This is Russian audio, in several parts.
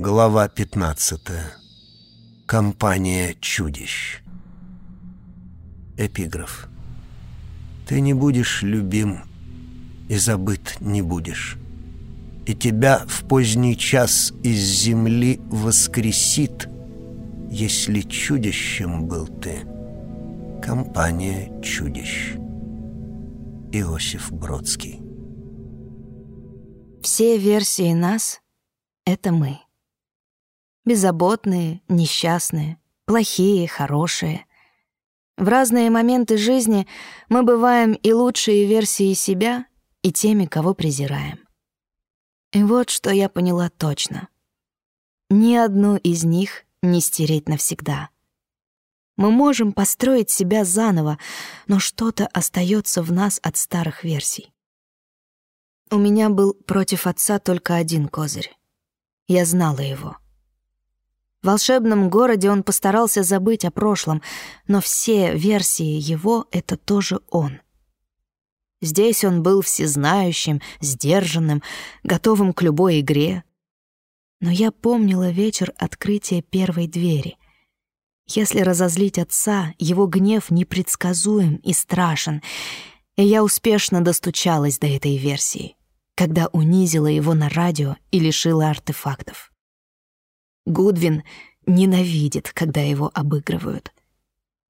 Глава 15. Компания чудищ. Эпиграф. Ты не будешь любим и забыт не будешь. И тебя в поздний час из земли воскресит, если чудищем был ты. Компания чудищ. Иосиф Бродский. Все версии нас — это мы. Беззаботные, несчастные, плохие, хорошие. В разные моменты жизни мы бываем и лучшие версии себя, и теми, кого презираем. И вот что я поняла точно. Ни одну из них не стереть навсегда. Мы можем построить себя заново, но что-то остается в нас от старых версий. У меня был против отца только один козырь. Я знала его — в волшебном городе он постарался забыть о прошлом, но все версии его — это тоже он. Здесь он был всезнающим, сдержанным, готовым к любой игре. Но я помнила вечер открытия первой двери. Если разозлить отца, его гнев непредсказуем и страшен, и я успешно достучалась до этой версии, когда унизила его на радио и лишила артефактов. Гудвин ненавидит, когда его обыгрывают.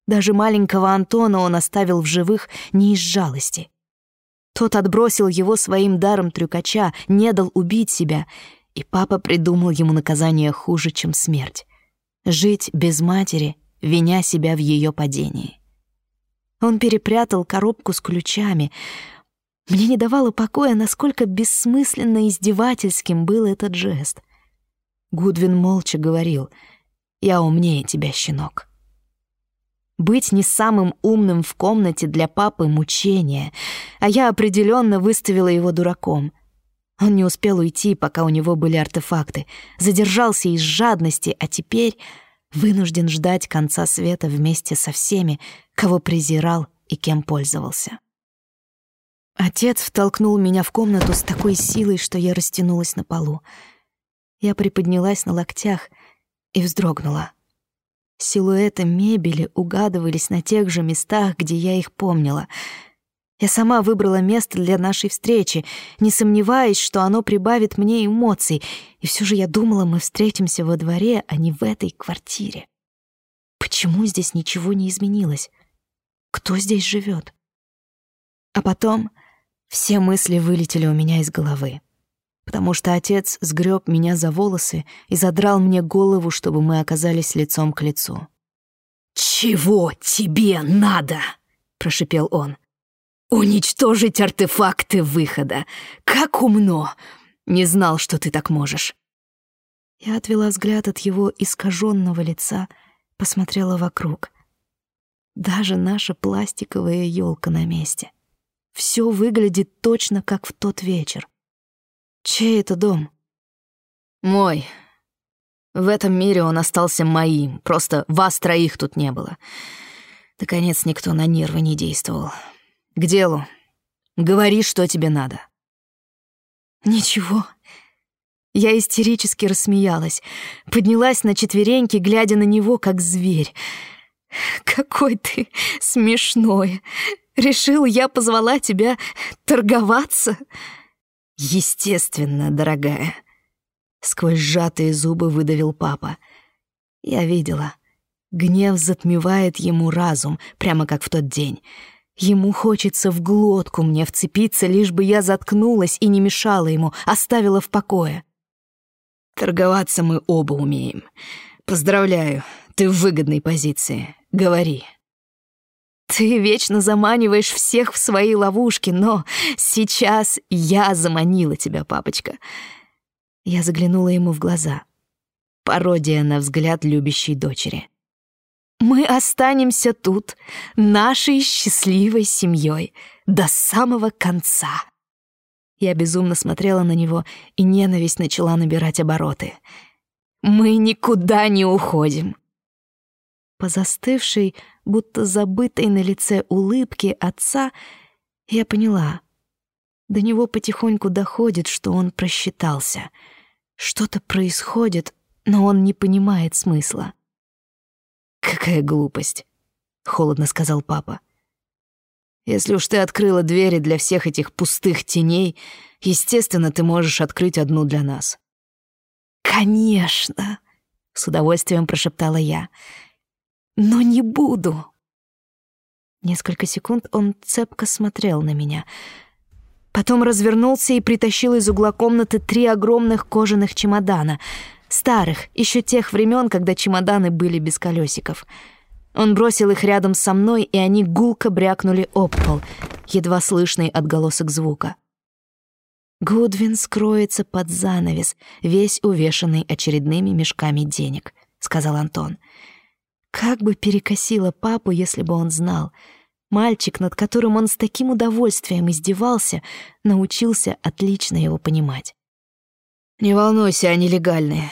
Даже маленького Антона он оставил в живых не из жалости. Тот отбросил его своим даром трюкача, не дал убить себя, и папа придумал ему наказание хуже, чем смерть. Жить без матери, виня себя в ее падении. Он перепрятал коробку с ключами. Мне не давало покоя, насколько бессмысленно издевательским был этот жест. Гудвин молча говорил «Я умнее тебя, щенок». Быть не самым умным в комнате для папы — мучение, а я определенно выставила его дураком. Он не успел уйти, пока у него были артефакты, задержался из жадности, а теперь вынужден ждать конца света вместе со всеми, кого презирал и кем пользовался. Отец втолкнул меня в комнату с такой силой, что я растянулась на полу — я приподнялась на локтях и вздрогнула. Силуэты мебели угадывались на тех же местах, где я их помнила. Я сама выбрала место для нашей встречи, не сомневаясь, что оно прибавит мне эмоций, и все же я думала, мы встретимся во дворе, а не в этой квартире. Почему здесь ничего не изменилось? Кто здесь живет? А потом все мысли вылетели у меня из головы потому что отец сгреб меня за волосы и задрал мне голову, чтобы мы оказались лицом к лицу. «Чего тебе надо?» — прошипел он. «Уничтожить артефакты выхода. Как умно! Не знал, что ты так можешь». Я отвела взгляд от его искаженного лица, посмотрела вокруг. Даже наша пластиковая елка на месте. Все выглядит точно как в тот вечер. Чей это дом? Мой. В этом мире он остался моим, просто вас троих тут не было. Наконец никто на нервы не действовал. К делу. Говори, что тебе надо. Ничего. Я истерически рассмеялась, поднялась на четвереньки, глядя на него, как зверь. «Какой ты смешной! Решил, я позвала тебя торговаться?» «Естественно, дорогая», — сквозь сжатые зубы выдавил папа. Я видела. Гнев затмевает ему разум, прямо как в тот день. Ему хочется в глотку мне вцепиться, лишь бы я заткнулась и не мешала ему, оставила в покое. Торговаться мы оба умеем. Поздравляю, ты в выгодной позиции. Говори. Ты вечно заманиваешь всех в свои ловушки, но сейчас я заманила тебя, папочка. Я заглянула ему в глаза. Пародия на взгляд любящей дочери. Мы останемся тут, нашей счастливой семьей, до самого конца. Я безумно смотрела на него, и ненависть начала набирать обороты. Мы никуда не уходим. По застывшей, будто забытой на лице улыбке отца, я поняла. До него потихоньку доходит, что он просчитался. Что-то происходит, но он не понимает смысла. «Какая глупость», — холодно сказал папа. «Если уж ты открыла двери для всех этих пустых теней, естественно, ты можешь открыть одну для нас». «Конечно», — с удовольствием прошептала я. «Но не буду». Несколько секунд он цепко смотрел на меня. Потом развернулся и притащил из угла комнаты три огромных кожаных чемодана — Старых, еще тех времен, когда чемоданы были без колесиков. Он бросил их рядом со мной, и они гулко брякнули об пол, едва слышный отголосок звука. «Гудвин скроется под занавес, весь увешанный очередными мешками денег», — сказал Антон. Как бы перекосило папу, если бы он знал. Мальчик, над которым он с таким удовольствием издевался, научился отлично его понимать. Не волнуйся, они легальные.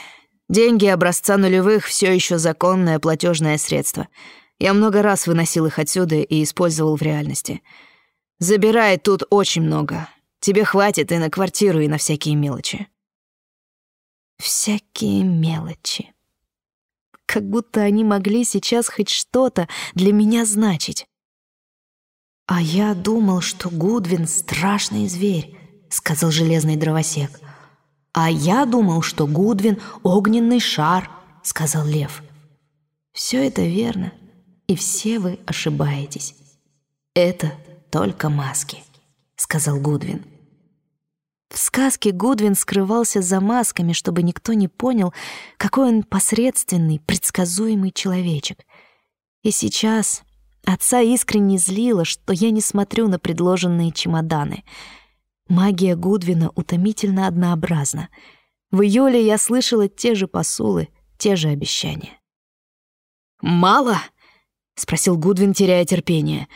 Деньги образца нулевых все еще законное платежное средство. Я много раз выносил их отсюда и использовал в реальности. Забирай тут очень много. Тебе хватит и на квартиру, и на всякие мелочи. Всякие мелочи. Как будто они могли сейчас хоть что-то для меня значить. «А я думал, что Гудвин — страшный зверь», — сказал железный дровосек. «А я думал, что Гудвин — огненный шар», — сказал Лев. «Все это верно, и все вы ошибаетесь. Это только маски», — сказал Гудвин. В сказке Гудвин скрывался за масками, чтобы никто не понял, какой он посредственный, предсказуемый человечек. И сейчас отца искренне злило, что я не смотрю на предложенные чемоданы — Магия Гудвина утомительно однообразна. В июле я слышала те же посулы, те же обещания. «Мало?» — спросил Гудвин, теряя терпение.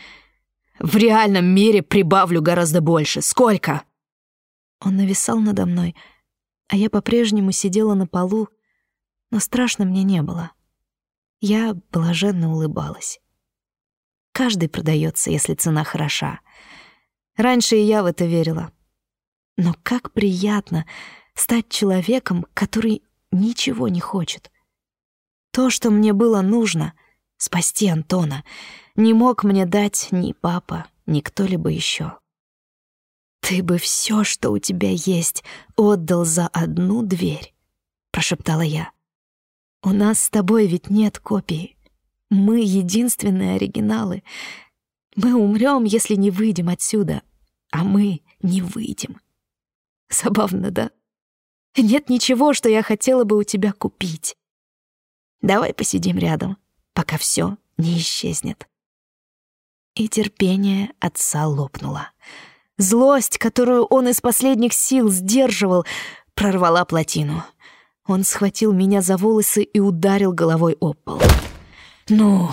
«В реальном мире прибавлю гораздо больше. Сколько?» Он нависал надо мной, а я по-прежнему сидела на полу, но страшно мне не было. Я блаженно улыбалась. Каждый продается, если цена хороша. Раньше и я в это верила. Но как приятно стать человеком, который ничего не хочет. То, что мне было нужно — спасти Антона — не мог мне дать ни папа, ни кто-либо еще. «Ты бы все, что у тебя есть, отдал за одну дверь», — прошептала я. «У нас с тобой ведь нет копии. Мы единственные оригиналы. Мы умрем, если не выйдем отсюда, а мы не выйдем. Забавно, да? Нет ничего, что я хотела бы у тебя купить. Давай посидим рядом, пока все не исчезнет. И терпение отца лопнуло. Злость, которую он из последних сил сдерживал, прорвала плотину. Он схватил меня за волосы и ударил головой об пол. «Ну,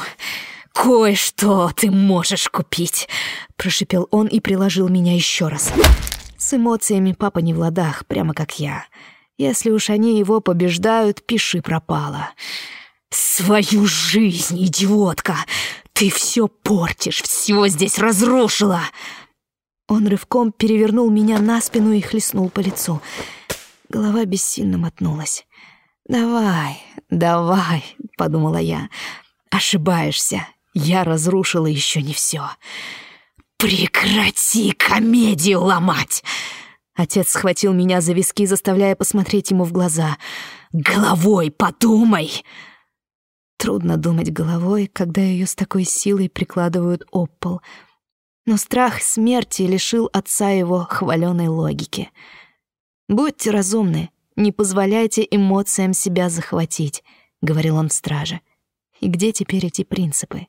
кое-что ты можешь купить», — прошипел он и приложил меня еще раз. С эмоциями папа не в ладах, прямо как я. Если уж они его побеждают, пиши пропало. «Свою жизнь, идиотка! Ты все портишь, все здесь разрушила!» Он рывком перевернул меня на спину и хлестнул по лицу. Голова бессильно мотнулась. «Давай, давай», — подумала я. «Ошибаешься. Я разрушила еще не все. «Прекрати комедию ломать!» Отец схватил меня за виски, заставляя посмотреть ему в глаза. «Головой подумай!» Трудно думать головой, когда ее с такой силой прикладывают об пол. Но страх смерти лишил отца его хваленой логики. «Будьте разумны, не позволяйте эмоциям себя захватить», — говорил он страже. «И где теперь эти принципы?»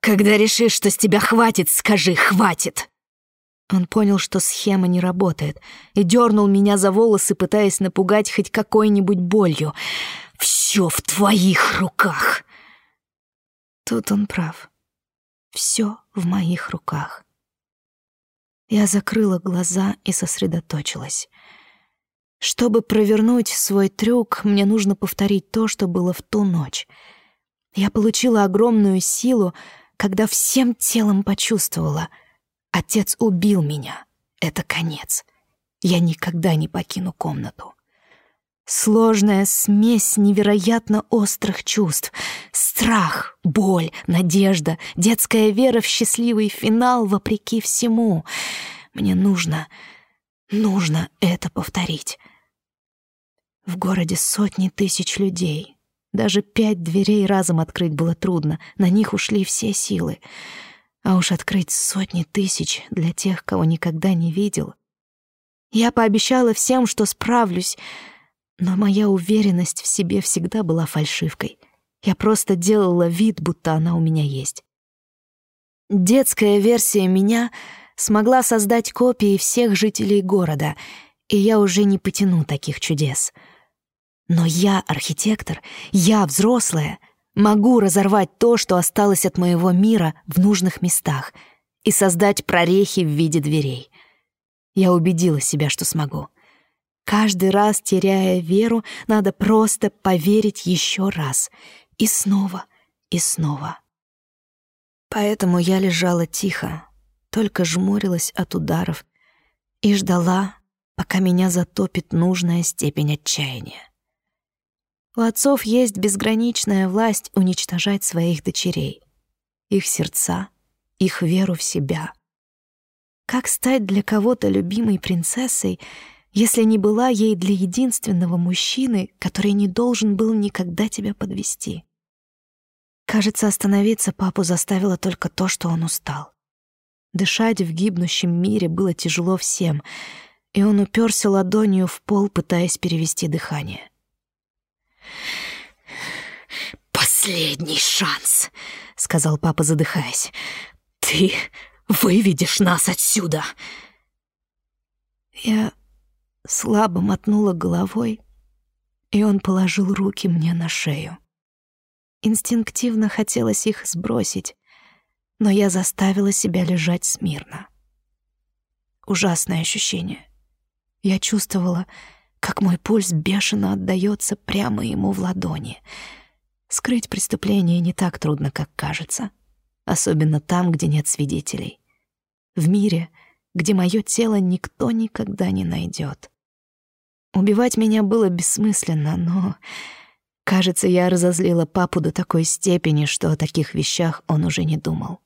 Когда решишь, что с тебя хватит, скажи «хватит». Он понял, что схема не работает, и дернул меня за волосы, пытаясь напугать хоть какой-нибудь болью. «Все в твоих руках!» Тут он прав. Все в моих руках. Я закрыла глаза и сосредоточилась. Чтобы провернуть свой трюк, мне нужно повторить то, что было в ту ночь. Я получила огромную силу, когда всем телом почувствовала, отец убил меня. Это конец. Я никогда не покину комнату. Сложная смесь невероятно острых чувств. Страх, боль, надежда, детская вера в счастливый финал вопреки всему. Мне нужно, нужно это повторить. В городе сотни тысяч людей. Даже пять дверей разом открыть было трудно, на них ушли все силы. А уж открыть сотни тысяч для тех, кого никогда не видел. Я пообещала всем, что справлюсь — но моя уверенность в себе всегда была фальшивкой. Я просто делала вид, будто она у меня есть. Детская версия меня смогла создать копии всех жителей города, и я уже не потяну таких чудес. Но я архитектор, я взрослая, могу разорвать то, что осталось от моего мира в нужных местах, и создать прорехи в виде дверей. Я убедила себя, что смогу. Каждый раз, теряя веру, надо просто поверить еще раз. И снова, и снова. Поэтому я лежала тихо, только жмурилась от ударов и ждала, пока меня затопит нужная степень отчаяния. У отцов есть безграничная власть уничтожать своих дочерей, их сердца, их веру в себя. Как стать для кого-то любимой принцессой — если не была ей для единственного мужчины, который не должен был никогда тебя подвести. Кажется, остановиться папу заставило только то, что он устал. Дышать в гибнущем мире было тяжело всем, и он уперся ладонью в пол, пытаясь перевести дыхание. «Последний шанс», — сказал папа, задыхаясь. «Ты выведешь нас отсюда!» Я слабо мотнула головой, и он положил руки мне на шею. Инстинктивно хотелось их сбросить, но я заставила себя лежать смирно. Ужасное ощущение. Я чувствовала, как мой пульс бешено отдаётся прямо ему в ладони. Скрыть преступление не так трудно, как кажется, особенно там, где нет свидетелей. В мире — где мое тело никто никогда не найдет. Убивать меня было бессмысленно, но, кажется, я разозлила папу до такой степени, что о таких вещах он уже не думал.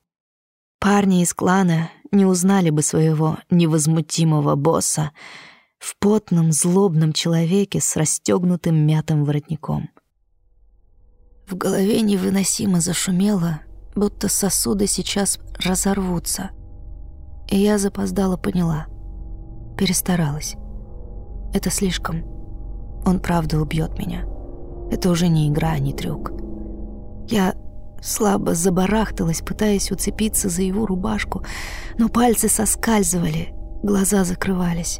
Парни из клана не узнали бы своего невозмутимого босса в потном, злобном человеке с расстегнутым мятым воротником. В голове невыносимо зашумело, будто сосуды сейчас разорвутся — и я запоздала поняла. Перестаралась. Это слишком. Он правда убьет меня. Это уже не игра, а не трюк. Я слабо забарахталась, пытаясь уцепиться за его рубашку, но пальцы соскальзывали, глаза закрывались.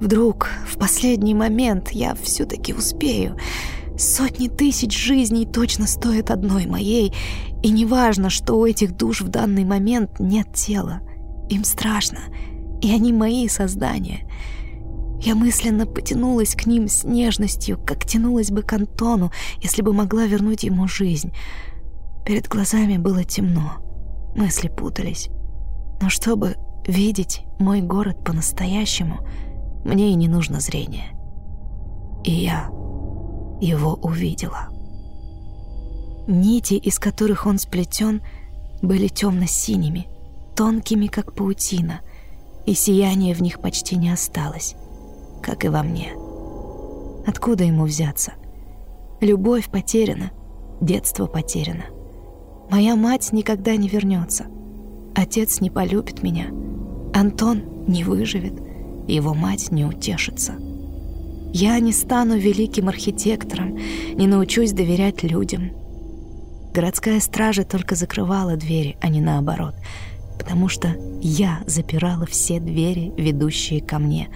Вдруг, в последний момент, я все-таки успею. Сотни тысяч жизней точно стоят одной моей, и неважно, что у этих душ в данный момент нет тела. Им страшно, и они мои создания. Я мысленно потянулась к ним с нежностью, как тянулась бы к Антону, если бы могла вернуть ему жизнь. Перед глазами было темно, мысли путались. Но чтобы видеть мой город по-настоящему, мне и не нужно зрение. И я его увидела. Нити, из которых он сплетен, были темно-синими — тонкими, как паутина, и сияния в них почти не осталось, как и во мне. Откуда ему взяться? Любовь потеряна, детство потеряно. Моя мать никогда не вернется. Отец не полюбит меня. Антон не выживет, его мать не утешится. Я не стану великим архитектором, не научусь доверять людям. Городская стража только закрывала двери, а не наоборот — потому что я запирала все двери, ведущие ко мне,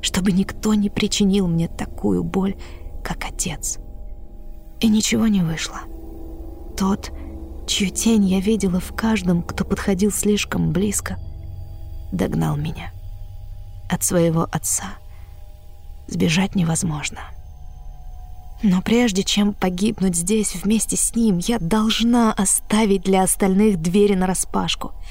чтобы никто не причинил мне такую боль, как отец. И ничего не вышло. Тот, чью тень я видела в каждом, кто подходил слишком близко, догнал меня. От своего отца сбежать невозможно. Но прежде чем погибнуть здесь вместе с ним, я должна оставить для остальных двери нараспашку —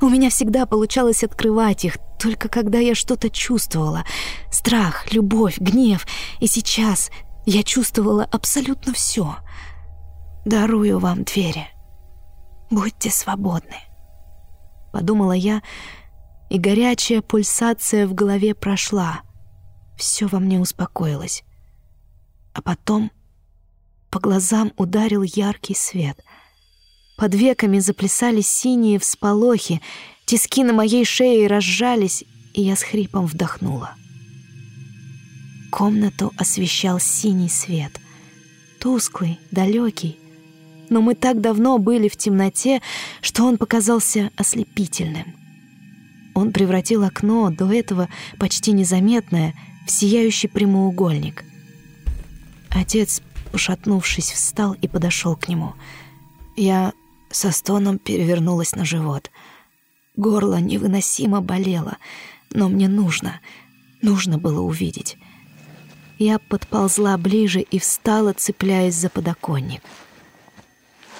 У меня всегда получалось открывать их, только когда я что-то чувствовала. Страх, любовь, гнев. И сейчас я чувствовала абсолютно все. Дарую вам двери. Будьте свободны. Подумала я, и горячая пульсация в голове прошла. Все во мне успокоилось. А потом по глазам ударил яркий свет. Под веками заплясали синие всполохи, тиски на моей шее разжались, и я с хрипом вдохнула. Комнату освещал синий свет. Тусклый, далекий. Но мы так давно были в темноте, что он показался ослепительным. Он превратил окно, до этого почти незаметное, в сияющий прямоугольник. Отец, пошатнувшись, встал и подошел к нему. Я со стоном перевернулась на живот. Горло невыносимо болело, но мне нужно, нужно было увидеть. Я подползла ближе и встала, цепляясь за подоконник.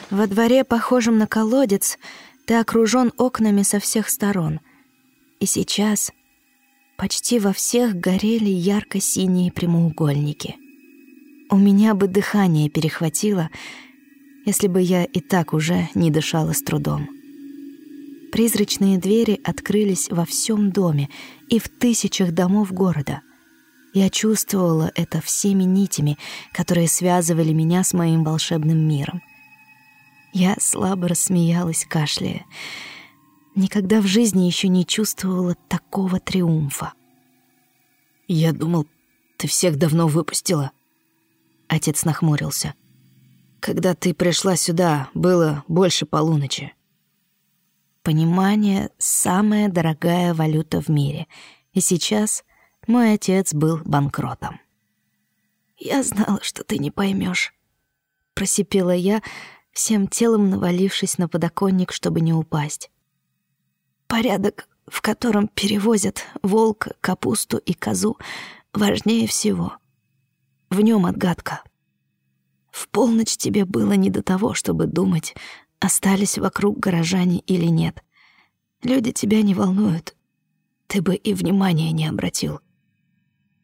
Во дворе, похожем на колодец, ты окружен окнами со всех сторон. И сейчас почти во всех горели ярко-синие прямоугольники. У меня бы дыхание перехватило, если бы я и так уже не дышала с трудом. Призрачные двери открылись во всем доме и в тысячах домов города. Я чувствовала это всеми нитями, которые связывали меня с моим волшебным миром. Я слабо рассмеялась, кашляя. Никогда в жизни еще не чувствовала такого триумфа. «Я думал, ты всех давно выпустила». Отец нахмурился. «Когда ты пришла сюда, было больше полуночи». Понимание — самая дорогая валюта в мире. И сейчас мой отец был банкротом. «Я знала, что ты не поймешь, просипела я, всем телом навалившись на подоконник, чтобы не упасть. Порядок, в котором перевозят волка, капусту и козу, важнее всего. В нем отгадка. В полночь тебе было не до того, чтобы думать, остались вокруг горожане или нет. Люди тебя не волнуют. Ты бы и внимания не обратил.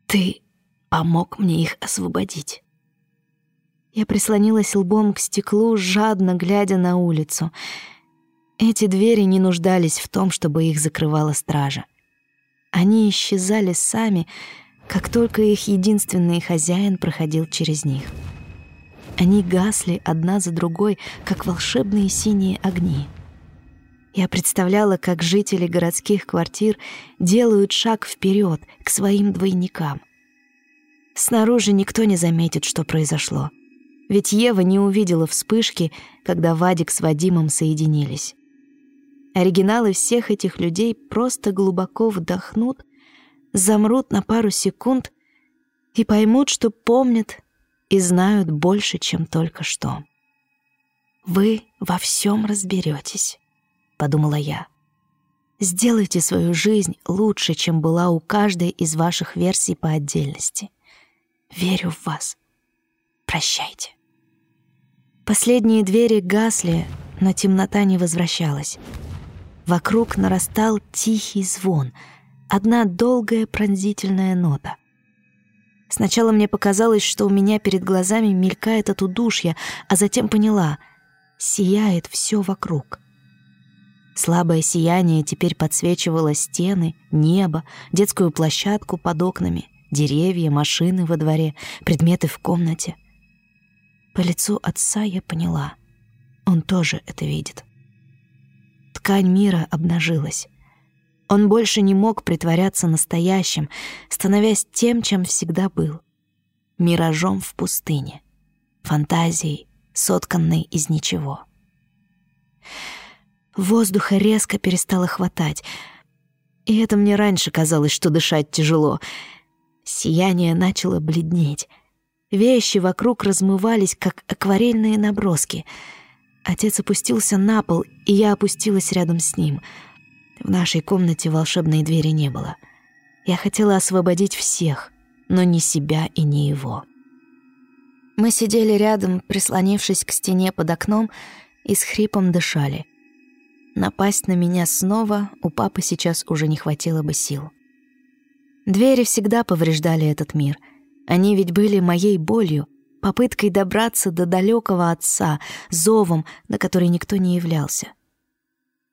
Ты помог мне их освободить. Я прислонилась лбом к стеклу, жадно глядя на улицу. Эти двери не нуждались в том, чтобы их закрывала стража. Они исчезали сами, как только их единственный хозяин проходил через них. Они гасли одна за другой, как волшебные синие огни. Я представляла, как жители городских квартир делают шаг вперед к своим двойникам. Снаружи никто не заметит, что произошло. Ведь Ева не увидела вспышки, когда Вадик с Вадимом соединились. Оригиналы всех этих людей просто глубоко вдохнут, замрут на пару секунд и поймут, что помнят и знают больше, чем только что. Вы во всем разберетесь подумала я. Сделайте свою жизнь лучше, чем была у каждой из ваших версий по отдельности. Верю в вас. Прощайте. Последние двери гасли, но темнота не возвращалась. Вокруг нарастал тихий звон, одна долгая пронзительная нота. Сначала мне показалось, что у меня перед глазами мелькает от удушья, а затем поняла — сияет все вокруг. Слабое сияние теперь подсвечивало стены, небо, детскую площадку под окнами, деревья, машины во дворе, предметы в комнате. По лицу отца я поняла. Он тоже это видит. Ткань мира обнажилась. Он больше не мог притворяться настоящим, становясь тем, чем всегда был. Миражом в пустыне. Фантазией, сотканной из ничего. Воздуха резко перестало хватать. И это мне раньше казалось, что дышать тяжело. Сияние начало бледнеть. Вещи вокруг размывались, как акварельные наброски. Отец опустился на пол, и я опустилась рядом с ним. В нашей комнате волшебной двери не было. Я хотела освободить всех, но не себя и не его. Мы сидели рядом, прислонившись к стене под окном, и с хрипом дышали — Напасть на меня снова у папы сейчас уже не хватило бы сил. Двери всегда повреждали этот мир. Они ведь были моей болью, попыткой добраться до далекого отца, зовом, на который никто не являлся.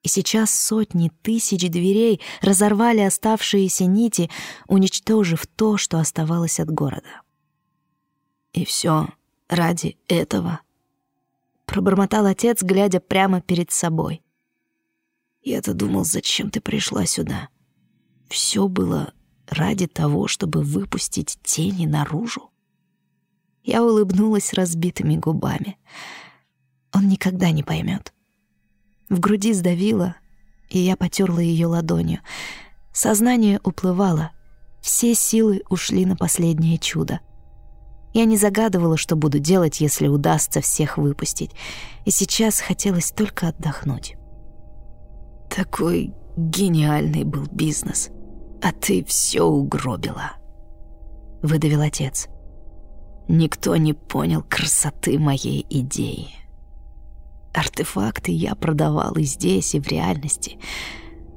И сейчас сотни тысяч дверей разорвали оставшиеся нити, уничтожив то, что оставалось от города. И все ради этого. Пробормотал отец, глядя прямо перед собой. Я-то думал, зачем ты пришла сюда. Все было ради того, чтобы выпустить тени наружу. Я улыбнулась разбитыми губами. Он никогда не поймет. В груди сдавило, и я потерла ее ладонью. Сознание уплывало. Все силы ушли на последнее чудо. Я не загадывала, что буду делать, если удастся всех выпустить, и сейчас хотелось только отдохнуть. Такой гениальный был бизнес, а ты все угробила, выдавил отец. Никто не понял красоты моей идеи. Артефакты я продавал и здесь, и в реальности.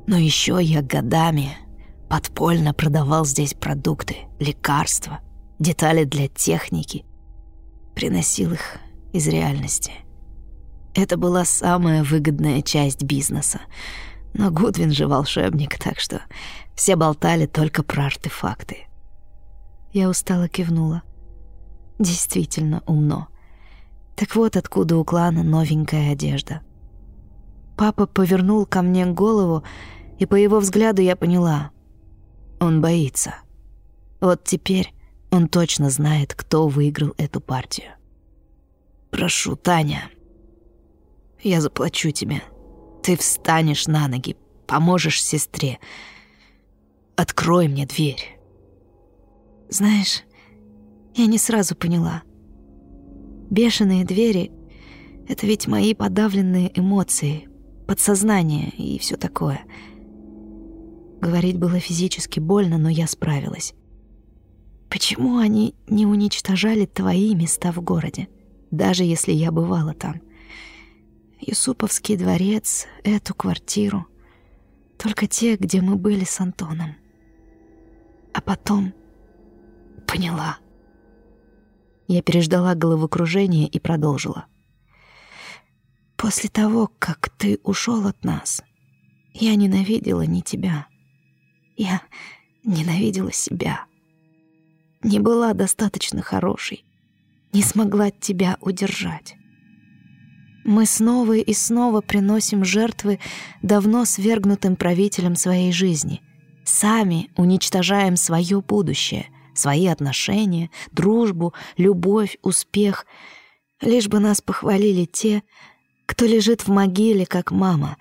Но еще я годами подпольно продавал здесь продукты, лекарства, детали для техники. Приносил их из реальности. Это была самая выгодная часть бизнеса. Но Гудвин же волшебник, так что все болтали только про артефакты. Я устало кивнула. Действительно умно. Так вот откуда у клана новенькая одежда. Папа повернул ко мне голову, и по его взгляду я поняла. Он боится. Вот теперь он точно знает, кто выиграл эту партию. «Прошу, Таня, я заплачу тебе. Ты встанешь на ноги, поможешь сестре. Открой мне дверь». Знаешь, я не сразу поняла. Бешеные двери — это ведь мои подавленные эмоции, подсознание и все такое. Говорить было физически больно, но я справилась. Почему они не уничтожали твои места в городе, даже если я бывала там? Юсуповский дворец, эту квартиру. Только те, где мы были с Антоном. А потом поняла. Я переждала головокружение и продолжила. «После того, как ты ушел от нас, я ненавидела не тебя. Я ненавидела себя. Не была достаточно хорошей, не смогла тебя удержать. Мы снова и снова приносим жертвы давно свергнутым правителям своей жизни. Сами уничтожаем свое будущее — свои отношения, дружбу, любовь, успех. Лишь бы нас похвалили те, кто лежит в могиле, как мама,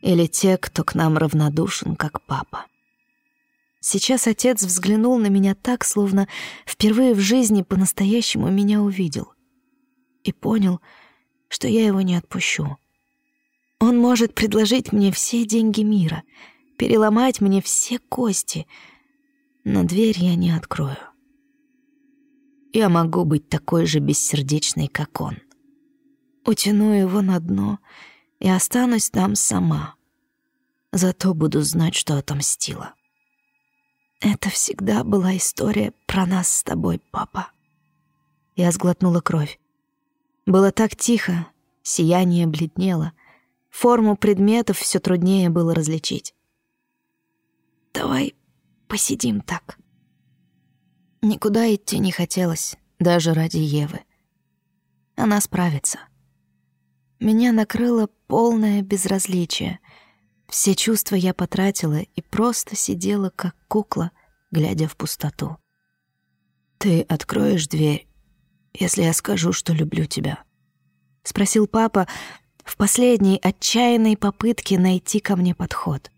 или те, кто к нам равнодушен, как папа. Сейчас отец взглянул на меня так, словно впервые в жизни по-настоящему меня увидел. И понял, что я его не отпущу. Он может предложить мне все деньги мира, переломать мне все кости — но дверь я не открою. Я могу быть такой же бессердечной, как он. Утяну его на дно и останусь там сама. Зато буду знать, что отомстила. Это всегда была история про нас с тобой, папа. Я сглотнула кровь. Было так тихо, сияние бледнело. Форму предметов все труднее было различить. «Давай Посидим так. Никуда идти не хотелось, даже ради Евы. Она справится. Меня накрыло полное безразличие. Все чувства я потратила и просто сидела, как кукла, глядя в пустоту. «Ты откроешь дверь, если я скажу, что люблю тебя?» — спросил папа в последней отчаянной попытке найти ко мне подход.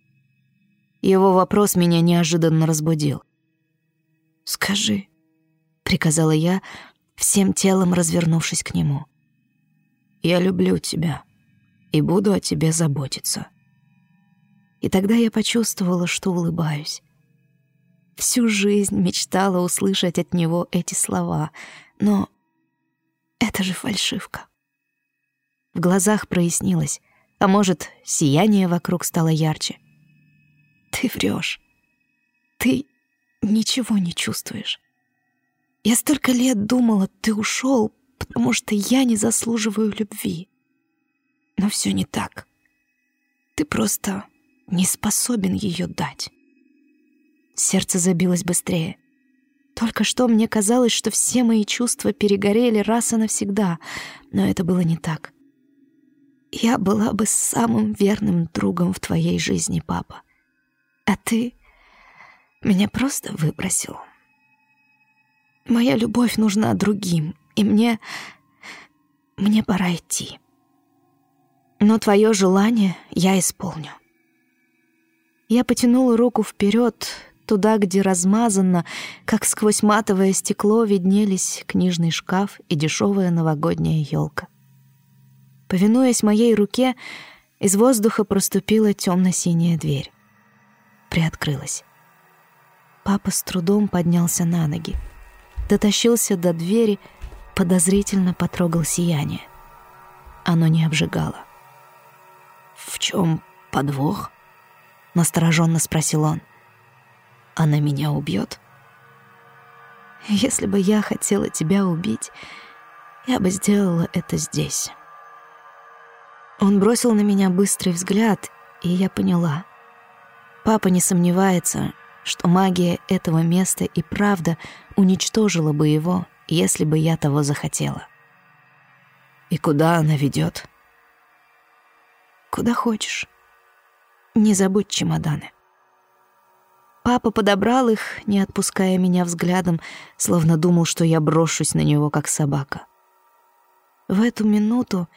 Его вопрос меня неожиданно разбудил. «Скажи», — приказала я, всем телом развернувшись к нему. «Я люблю тебя и буду о тебе заботиться». И тогда я почувствовала, что улыбаюсь. Всю жизнь мечтала услышать от него эти слова, но это же фальшивка. В глазах прояснилось, А может, сияние вокруг стало ярче. Ты врешь. Ты ничего не чувствуешь. Я столько лет думала, ты ушел, потому что я не заслуживаю любви. Но все не так. Ты просто не способен ее дать. Сердце забилось быстрее. Только что мне казалось, что все мои чувства перегорели раз и навсегда, но это было не так. Я была бы самым верным другом в твоей жизни, папа. А ты меня просто выбросил. Моя любовь нужна другим, и мне... мне пора идти. Но твое желание я исполню. Я потянула руку вперед, туда, где размазанно, как сквозь матовое стекло виднелись книжный шкаф и дешевая новогодняя елка. Повинуясь моей руке, из воздуха проступила темно-синяя дверь. Приоткрылась. Папа с трудом поднялся на ноги, дотащился до двери, подозрительно потрогал сияние. Оно не обжигало. «В чем подвох?» — настороженно спросил он. «Она меня убьет?» «Если бы я хотела тебя убить, я бы сделала это здесь». Он бросил на меня быстрый взгляд, и я поняла. Папа не сомневается, что магия этого места и правда уничтожила бы его, если бы я того захотела. «И куда она ведет? «Куда хочешь». Не забудь чемоданы. Папа подобрал их, не отпуская меня взглядом, словно думал, что я брошусь на него, как собака. В эту минуту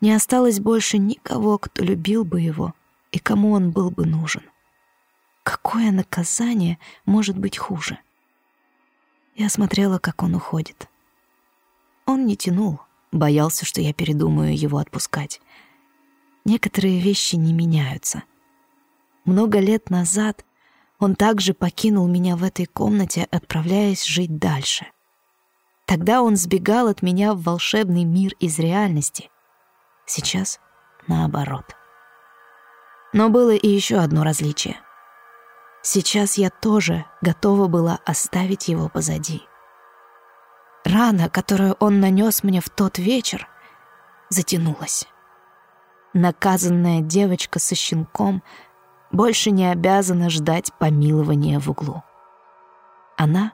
не осталось больше никого, кто любил бы его и кому он был бы нужен. Какое наказание может быть хуже? Я смотрела, как он уходит. Он не тянул, боялся, что я передумаю его отпускать. Некоторые вещи не меняются — много лет назад он также покинул меня в этой комнате, отправляясь жить дальше. Тогда он сбегал от меня в волшебный мир из реальности. Сейчас наоборот. Но было и еще одно различие. Сейчас я тоже готова была оставить его позади. Рана, которую он нанес мне в тот вечер, затянулась. Наказанная девочка со щенком — больше не обязана ждать помилования в углу. Она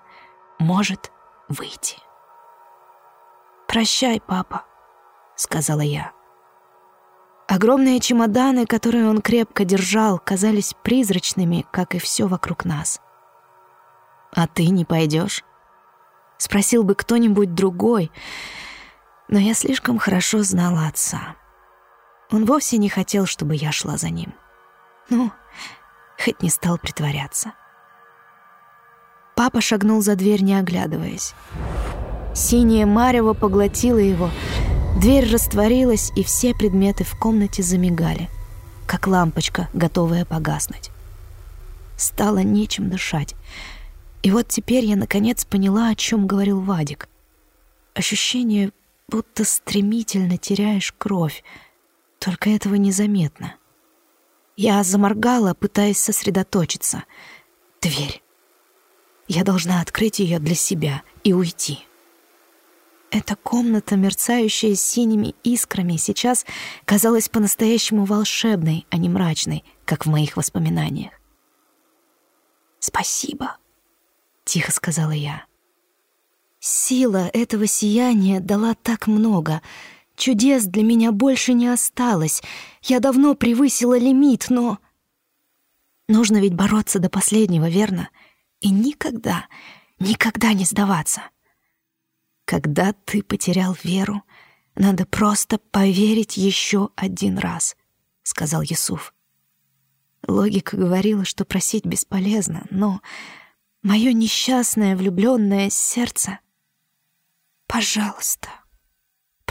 может выйти. «Прощай, папа», — сказала я. Огромные чемоданы, которые он крепко держал, казались призрачными, как и все вокруг нас. «А ты не пойдешь? Спросил бы кто-нибудь другой, но я слишком хорошо знала отца. Он вовсе не хотел, чтобы я шла за ним. Ну, хоть не стал притворяться. Папа шагнул за дверь, не оглядываясь. Синее марево поглотило его, дверь растворилась, и все предметы в комнате замигали, как лампочка, готовая погаснуть. Стало нечем дышать. И вот теперь я наконец поняла, о чем говорил Вадик. Ощущение, будто стремительно теряешь кровь, только этого незаметно. Я заморгала, пытаясь сосредоточиться. Дверь. Я должна открыть ее для себя и уйти. Эта комната, мерцающая синими искрами, сейчас казалась по-настоящему волшебной, а не мрачной, как в моих воспоминаниях. «Спасибо», — тихо сказала я. Сила этого сияния дала так много — Чудес для меня больше не осталось. Я давно превысила лимит, но... Нужно ведь бороться до последнего, верно? И никогда, никогда не сдаваться. Когда ты потерял веру, надо просто поверить еще один раз, — сказал Юсуф. Логика говорила, что просить бесполезно, но мое несчастное влюбленное сердце... Пожалуйста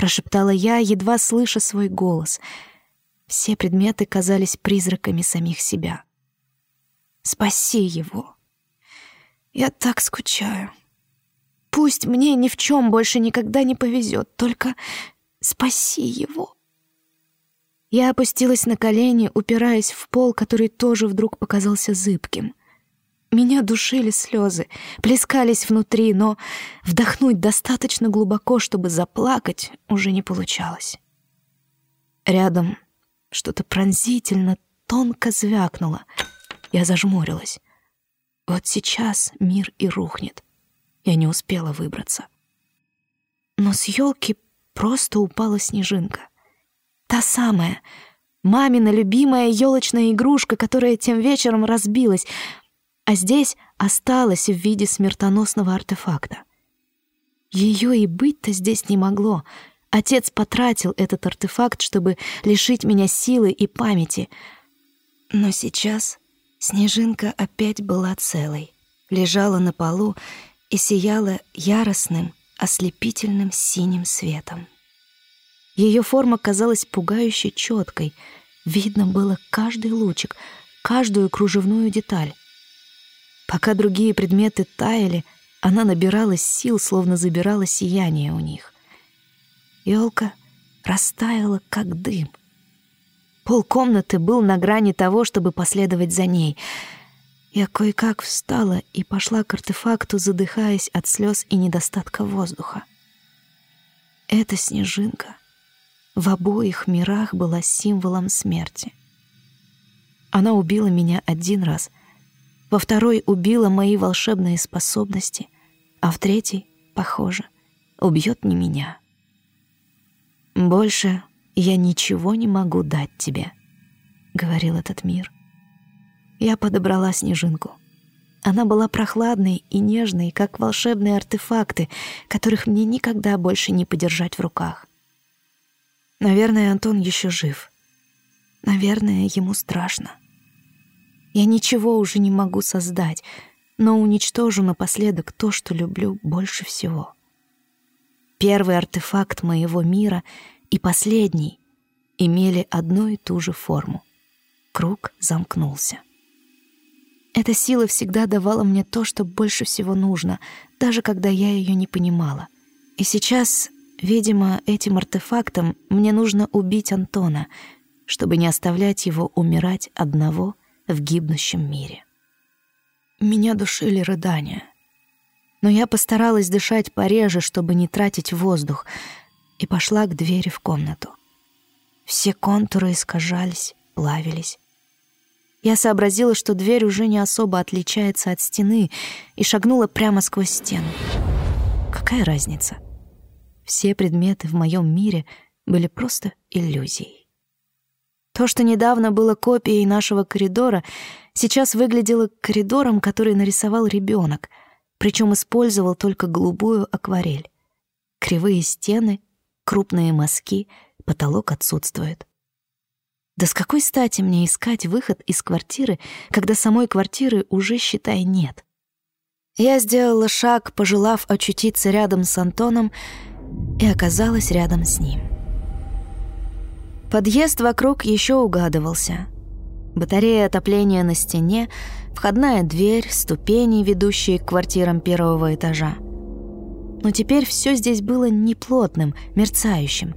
прошептала я, едва слыша свой голос. Все предметы казались призраками самих себя. Спаси его. Я так скучаю. Пусть мне ни в чем больше никогда не повезет, только спаси его. Я опустилась на колени, упираясь в пол, который тоже вдруг показался зыбким. Меня душили слезы, плескались внутри, но вдохнуть достаточно глубоко, чтобы заплакать, уже не получалось. Рядом что-то пронзительно, тонко звякнуло. Я зажмурилась. Вот сейчас мир и рухнет. Я не успела выбраться. Но с елки просто упала снежинка. Та самая, мамина любимая елочная игрушка, которая тем вечером разбилась, а здесь осталась в виде смертоносного артефакта. Ее и быть-то здесь не могло. Отец потратил этот артефакт, чтобы лишить меня силы и памяти. Но сейчас снежинка опять была целой, лежала на полу и сияла яростным, ослепительным синим светом. Ее форма казалась пугающе четкой. Видно было каждый лучик, каждую кружевную деталь. Пока другие предметы таяли, она набиралась сил, словно забирала сияние у них. Елка растаяла, как дым. Пол комнаты был на грани того, чтобы последовать за ней. Я кое-как встала и пошла к артефакту, задыхаясь от слез и недостатка воздуха. Эта снежинка в обоих мирах была символом смерти. Она убила меня один раз, во второй убила мои волшебные способности, а в третий, похоже, убьет не меня. «Больше я ничего не могу дать тебе», — говорил этот мир. Я подобрала снежинку. Она была прохладной и нежной, как волшебные артефакты, которых мне никогда больше не подержать в руках. Наверное, Антон еще жив. Наверное, ему страшно. Я ничего уже не могу создать, но уничтожу напоследок то, что люблю больше всего. Первый артефакт моего мира и последний имели одну и ту же форму. Круг замкнулся. Эта сила всегда давала мне то, что больше всего нужно, даже когда я ее не понимала. И сейчас Видимо, этим артефактом мне нужно убить Антона, чтобы не оставлять его умирать одного в гибнущем мире. Меня душили рыдания. Но я постаралась дышать пореже, чтобы не тратить воздух, и пошла к двери в комнату. Все контуры искажались, плавились. Я сообразила, что дверь уже не особо отличается от стены, и шагнула прямо сквозь стену. Какая разница? — все предметы в моем мире были просто иллюзией. То, что недавно было копией нашего коридора, сейчас выглядело коридором, который нарисовал ребенок, причем использовал только голубую акварель. Кривые стены, крупные мазки, потолок отсутствует. Да с какой стати мне искать выход из квартиры, когда самой квартиры уже, считай, нет? Я сделала шаг, пожелав очутиться рядом с Антоном, и оказалась рядом с ним. Подъезд вокруг еще угадывался. Батарея отопления на стене, входная дверь, ступени, ведущие к квартирам первого этажа. Но теперь все здесь было неплотным, мерцающим,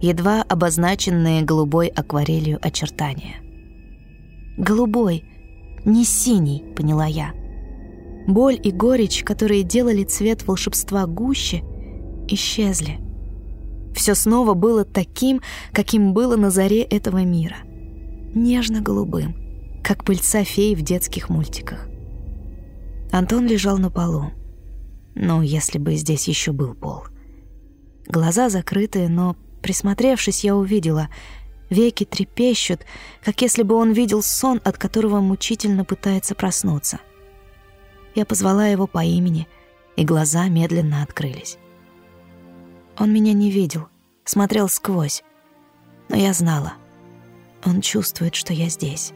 едва обозначенные голубой акварелью очертания. «Голубой, не синий», — поняла я. Боль и горечь, которые делали цвет волшебства гуще — исчезли. Все снова было таким, каким было на заре этого мира. Нежно-голубым, как пыльца феи в детских мультиках. Антон лежал на полу. Ну, если бы здесь еще был пол. Глаза закрытые, но, присмотревшись, я увидела, веки трепещут, как если бы он видел сон, от которого мучительно пытается проснуться. Я позвала его по имени, и глаза медленно открылись. Он меня не видел, смотрел сквозь. Но я знала. Он чувствует, что я здесь.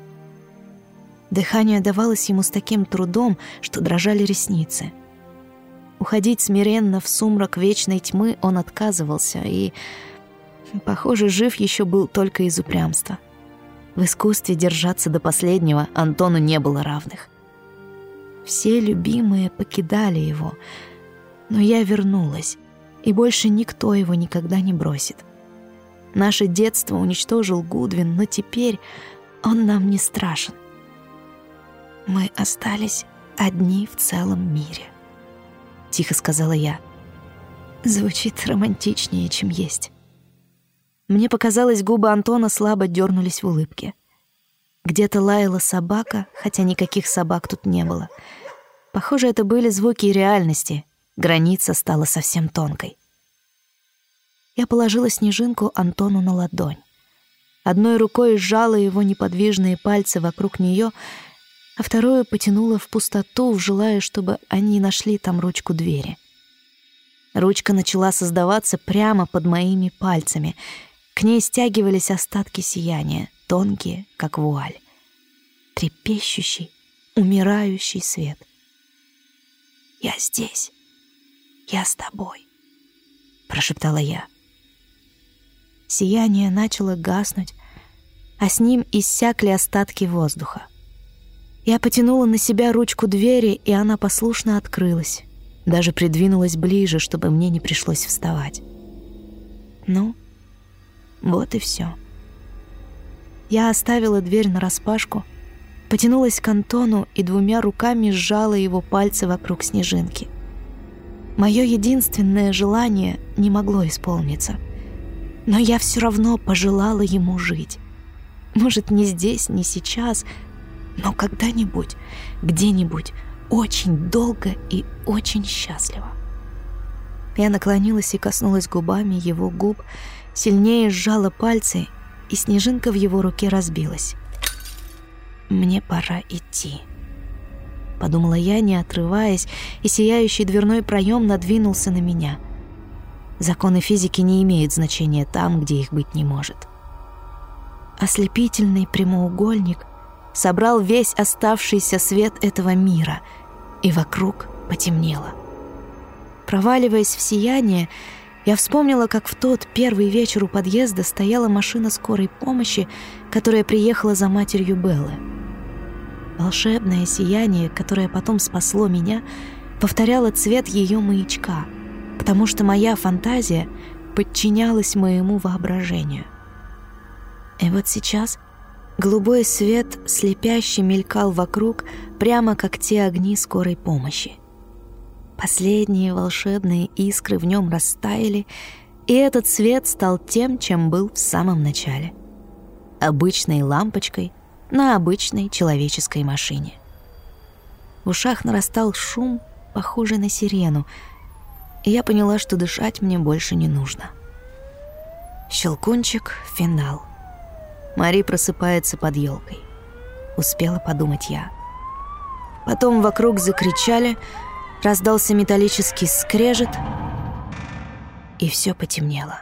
Дыхание давалось ему с таким трудом, что дрожали ресницы. Уходить смиренно в сумрак вечной тьмы он отказывался и, похоже, жив еще был только из упрямства. В искусстве держаться до последнего Антону не было равных. Все любимые покидали его, но я вернулась, и больше никто его никогда не бросит. Наше детство уничтожил Гудвин, но теперь он нам не страшен. Мы остались одни в целом мире. Тихо сказала я. Звучит романтичнее, чем есть. Мне показалось, губы Антона слабо дернулись в улыбке. Где-то лаяла собака, хотя никаких собак тут не было. Похоже, это были звуки реальности. Граница стала совсем тонкой. Я положила снежинку Антону на ладонь. Одной рукой сжала его неподвижные пальцы вокруг нее, а вторую потянула в пустоту, желая, чтобы они нашли там ручку двери. Ручка начала создаваться прямо под моими пальцами. К ней стягивались остатки сияния, тонкие, как вуаль. Трепещущий, умирающий свет. «Я здесь. Я с тобой», — прошептала я. Сияние начало гаснуть, а с ним иссякли остатки воздуха. Я потянула на себя ручку двери, и она послушно открылась. Даже придвинулась ближе, чтобы мне не пришлось вставать. Ну, вот и все. Я оставила дверь нараспашку, потянулась к Антону и двумя руками сжала его пальцы вокруг снежинки. Мое единственное желание не могло исполниться — но я все равно пожелала ему жить. Может, не здесь, не сейчас, но когда-нибудь, где-нибудь, очень долго и очень счастливо. Я наклонилась и коснулась губами его губ, сильнее сжала пальцы, и снежинка в его руке разбилась. «Мне пора идти», — подумала я, не отрываясь, и сияющий дверной проем надвинулся на меня — Законы физики не имеют значения там, где их быть не может. Ослепительный прямоугольник собрал весь оставшийся свет этого мира, и вокруг потемнело. Проваливаясь в сияние, я вспомнила, как в тот первый вечер у подъезда стояла машина скорой помощи, которая приехала за матерью Беллы. Волшебное сияние, которое потом спасло меня, повторяло цвет ее маячка — потому что моя фантазия подчинялась моему воображению. И вот сейчас голубой свет слепяще мелькал вокруг, прямо как те огни скорой помощи. Последние волшебные искры в нем растаяли, и этот свет стал тем, чем был в самом начале. Обычной лампочкой на обычной человеческой машине. В ушах нарастал шум, похожий на сирену — и я поняла, что дышать мне больше не нужно. Щелкунчик, финал. Мари просыпается под елкой. Успела подумать я. Потом вокруг закричали, раздался металлический скрежет, и все потемнело.